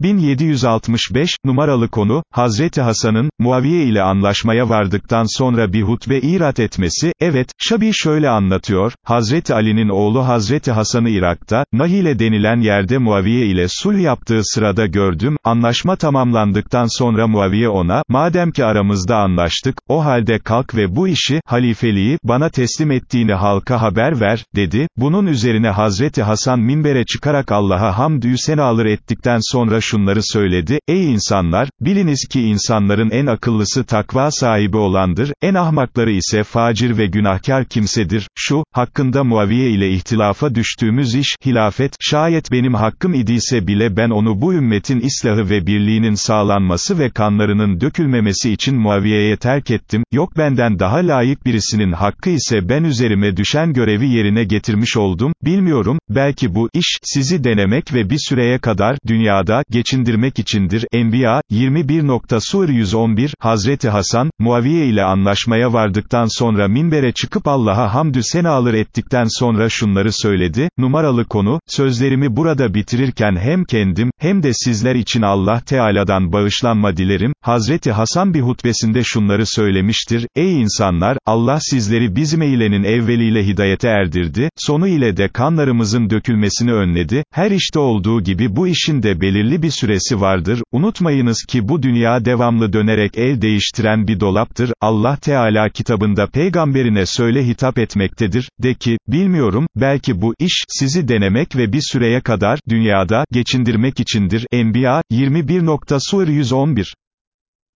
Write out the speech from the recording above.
1765, numaralı konu, Hazreti Hasan'ın, Muaviye ile anlaşmaya vardıktan sonra bir hutbe irat etmesi, evet, Şabi şöyle anlatıyor, Hazreti Ali'nin oğlu Hazreti Hasan'ı Irak'ta, Nahile denilen yerde Muaviye ile sulh yaptığı sırada gördüm, anlaşma tamamlandıktan sonra Muaviye ona, madem ki aramızda anlaştık, o halde kalk ve bu işi, halifeliği, bana teslim ettiğini halka haber ver, dedi, bunun üzerine Hazreti Hasan minbere çıkarak Allah'a hamdü senalar ettikten sonra şunları söyledi, ey insanlar, biliniz ki insanların en akıllısı takva sahibi olandır, en ahmakları ise facir ve günahkar kimsedir, şu, hakkında Muaviye ile ihtilafa düştüğümüz iş, hilafet, şayet benim hakkım idiyse bile ben onu bu ümmetin islahı ve birliğinin sağlanması ve kanlarının dökülmemesi için Muaviye'ye terk ettim, yok benden daha layık birisinin hakkı ise ben üzerime düşen görevi yerine getirmiş oldum, bilmiyorum, belki bu, iş, sizi denemek ve bir süreye kadar, dünyada, geçindirmek içindir. Enbiya, 21. Sur 111, Hazreti Hasan, Muaviye ile anlaşmaya vardıktan sonra minbere çıkıp Allah'a hamdü senalar ettikten sonra şunları söyledi, numaralı konu, sözlerimi burada bitirirken hem kendim, hem de sizler için Allah Teala'dan bağışlanma dilerim, Hazreti Hasan bir hutbesinde şunları söylemiştir, ey insanlar, Allah sizleri bizim eylenin evveliyle hidayete erdirdi, sonu ile de kanlarımızın dökülmesini önledi, her işte olduğu gibi bu işin de belirli bir süresi vardır, unutmayınız ki bu dünya devamlı dönerek el değiştiren bir dolaptır, Allah Teala kitabında peygamberine söyle hitap etmektedir, de ki, bilmiyorum, belki bu iş, sizi denemek ve bir süreye kadar, dünyada, geçindirmek içindir, Enbiya, 21. Sur 111